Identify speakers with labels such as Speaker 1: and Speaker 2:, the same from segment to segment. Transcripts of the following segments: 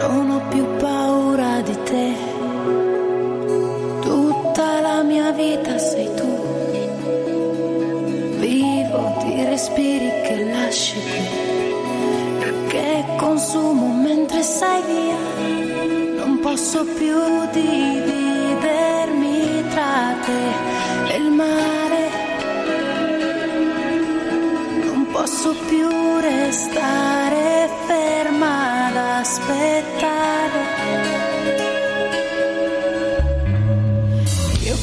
Speaker 1: Non ho più paura di te. Tutta la mia vita sei tu. Vivo di respiri che lasci qui. Che consumo mentre sei via. Non posso più dividermi tra te e il mare. Non posso più restare ferma ad aspettare.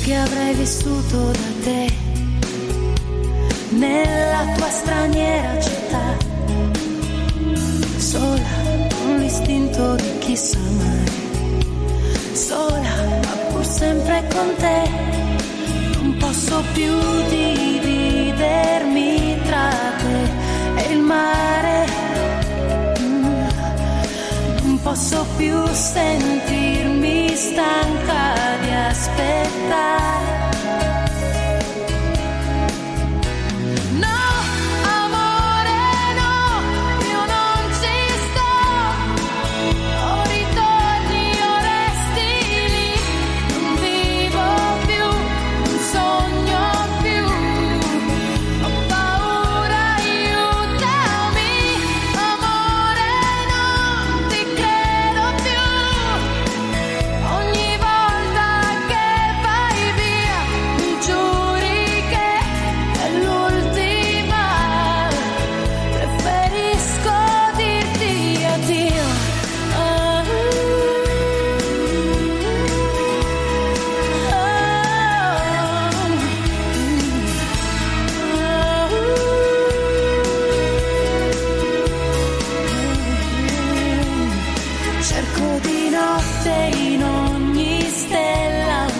Speaker 1: Che avrei vissuto da te nella tua straniera città, sola con l'istinto di chi sa mai, sola ma pur sempre con te, non posso più dividermi più sentirmi stanca di aspettare. Di notte in ogni stella